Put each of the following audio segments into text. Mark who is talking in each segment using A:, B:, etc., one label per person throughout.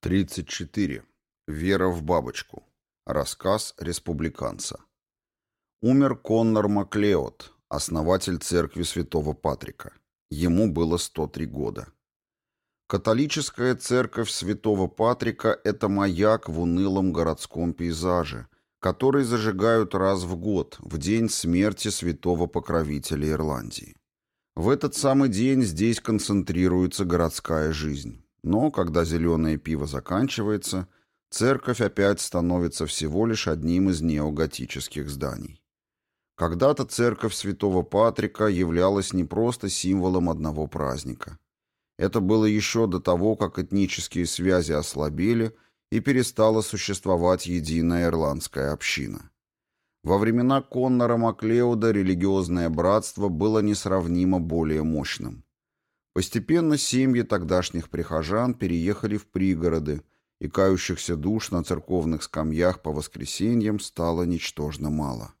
A: 34. Вера в бабочку. Рассказ республиканца. Умер Коннор Маклеод, основатель церкви святого Патрика. Ему было 103 года. Католическая церковь святого Патрика – это маяк в унылом городском пейзаже, который зажигают раз в год, в день смерти святого покровителя Ирландии. В этот самый день здесь концентрируется городская жизнь. Но когда зеленое пиво заканчивается, церковь опять становится всего лишь одним из неоготических зданий. Когда-то церковь святого Патрика являлась не просто символом одного праздника. Это было еще до того, как этнические связи ослабели и перестала существовать единая ирландская община. Во времена Коннора Маклеуда религиозное братство было несравнимо более мощным. Постепенно семьи тогдашних прихожан переехали в пригороды, и кающихся душ на церковных скамьях по воскресеньям стало ничтожно мало.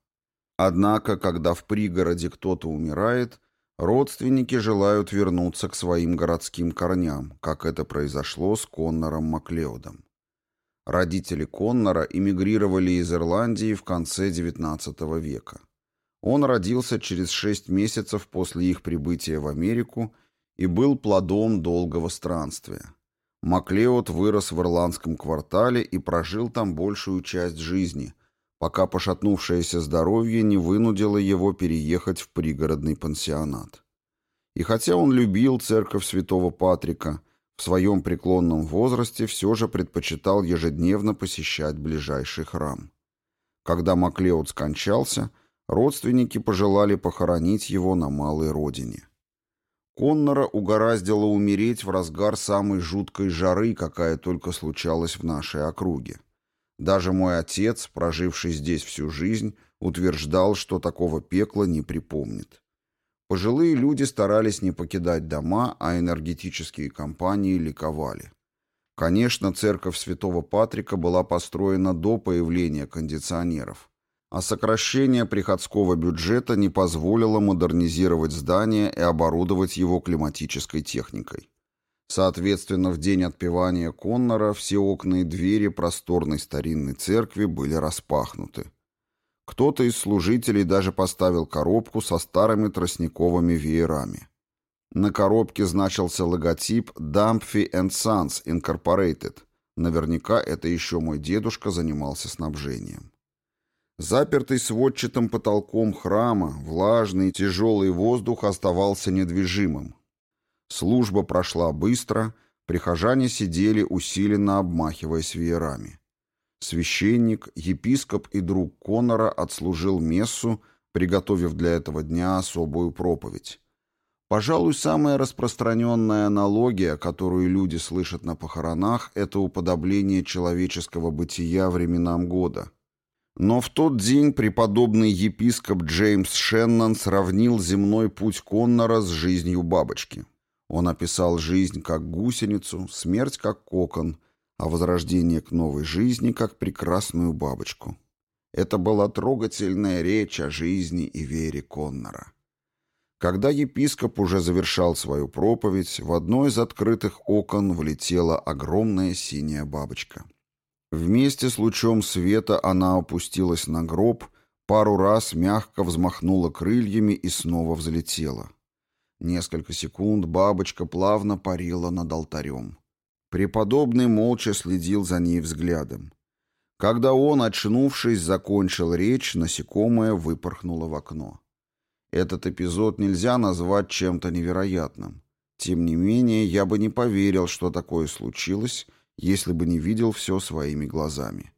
A: Однако, когда в пригороде кто-то умирает, родственники желают вернуться к своим городским корням, как это произошло с Коннором Маклеодом. Родители Коннора эмигрировали из Ирландии в конце XIX века. Он родился через шесть месяцев после их прибытия в Америку и был плодом долгого странствия. Маклеод вырос в ирландском квартале и прожил там большую часть жизни, пока пошатнувшееся здоровье не вынудило его переехать в пригородный пансионат. И хотя он любил церковь святого Патрика, в своем преклонном возрасте все же предпочитал ежедневно посещать ближайший храм. Когда Маклеод скончался, родственники пожелали похоронить его на малой родине. Коннора угораздило умереть в разгар самой жуткой жары, какая только случалась в нашей округе. Даже мой отец, проживший здесь всю жизнь, утверждал, что такого пекла не припомнит. Пожилые люди старались не покидать дома, а энергетические компании ликовали. Конечно, церковь Святого Патрика была построена до появления кондиционеров а сокращение приходского бюджета не позволило модернизировать здание и оборудовать его климатической техникой. Соответственно, в день отпевания Коннора все окна и двери просторной старинной церкви были распахнуты. Кто-то из служителей даже поставил коробку со старыми тростниковыми веерами. На коробке значился логотип Dumphy Sons Incorporated. Наверняка это еще мой дедушка занимался снабжением. Запертый сводчатым потолком храма, влажный, тяжелый воздух оставался недвижимым. Служба прошла быстро, прихожане сидели, усиленно обмахиваясь веерами. Священник, епископ и друг Конора отслужил мессу, приготовив для этого дня особую проповедь. Пожалуй, самая распространенная аналогия, которую люди слышат на похоронах, это уподобление человеческого бытия временам года – но в тот день преподобный епископ Джеймс Шеннон сравнил земной путь Коннора с жизнью бабочки. Он описал жизнь как гусеницу, смерть как кокон, а возрождение к новой жизни как прекрасную бабочку. Это была трогательная речь о жизни и вере Коннора. Когда епископ уже завершал свою проповедь, в одно из открытых окон влетела огромная синяя бабочка — Вместе с лучом света она опустилась на гроб, пару раз мягко взмахнула крыльями и снова взлетела. Несколько секунд бабочка плавно парила над алтарем. Преподобный молча следил за ней взглядом. Когда он, очнувшись, закончил речь, насекомое выпорхнуло в окно. Этот эпизод нельзя назвать чем-то невероятным. Тем не менее, я бы не поверил, что такое случилось, если бы не видел все своими глазами.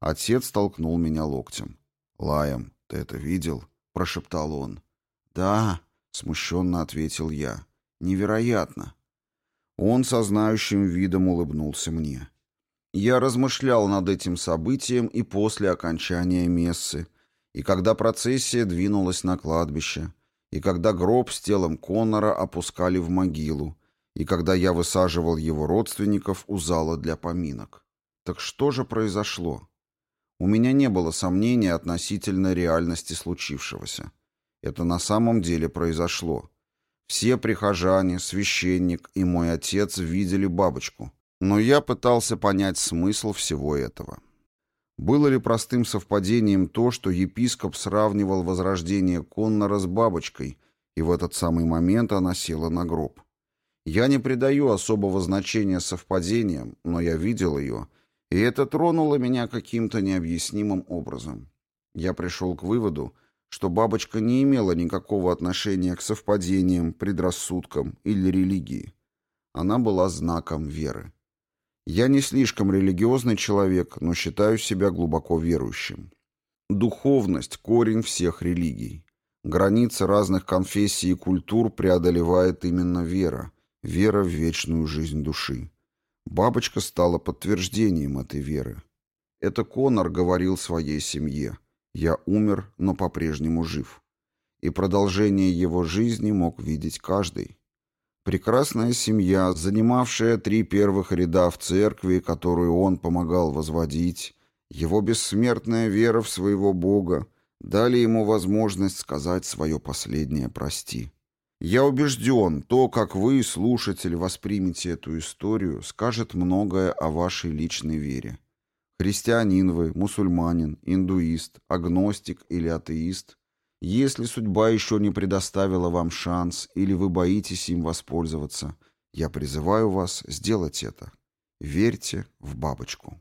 A: Отец толкнул меня локтем. «Лаем, ты это видел?» — прошептал он. «Да», — смущенно ответил я. «Невероятно». Он со знающим видом улыбнулся мне. Я размышлял над этим событием и после окончания мессы, и когда процессия двинулась на кладбище, и когда гроб с телом Коннора опускали в могилу, и когда я высаживал его родственников у зала для поминок. Так что же произошло? У меня не было сомнений относительно реальности случившегося. Это на самом деле произошло. Все прихожане, священник и мой отец видели бабочку. Но я пытался понять смысл всего этого. Было ли простым совпадением то, что епископ сравнивал возрождение Коннора с бабочкой, и в этот самый момент она села на гроб? Я не придаю особого значения совпадениям, но я видел ее, и это тронуло меня каким-то необъяснимым образом. Я пришел к выводу, что бабочка не имела никакого отношения к совпадениям, предрассудкам или религии. Она была знаком веры. Я не слишком религиозный человек, но считаю себя глубоко верующим. Духовность – корень всех религий. Границы разных конфессий и культур преодолевает именно вера, вера в вечную жизнь души. Бабочка стала подтверждением этой веры. Это Конор говорил своей семье. «Я умер, но по-прежнему жив». И продолжение его жизни мог видеть каждый. Прекрасная семья, занимавшая три первых ряда в церкви, которую он помогал возводить, его бессмертная вера в своего Бога, дали ему возможность сказать свое последнее «прости». Я убежден, то, как вы, слушатель, воспримете эту историю, скажет многое о вашей личной вере. Христианин вы, мусульманин, индуист, агностик или атеист – если судьба еще не предоставила вам шанс или вы боитесь им воспользоваться, я призываю вас сделать это. Верьте в бабочку.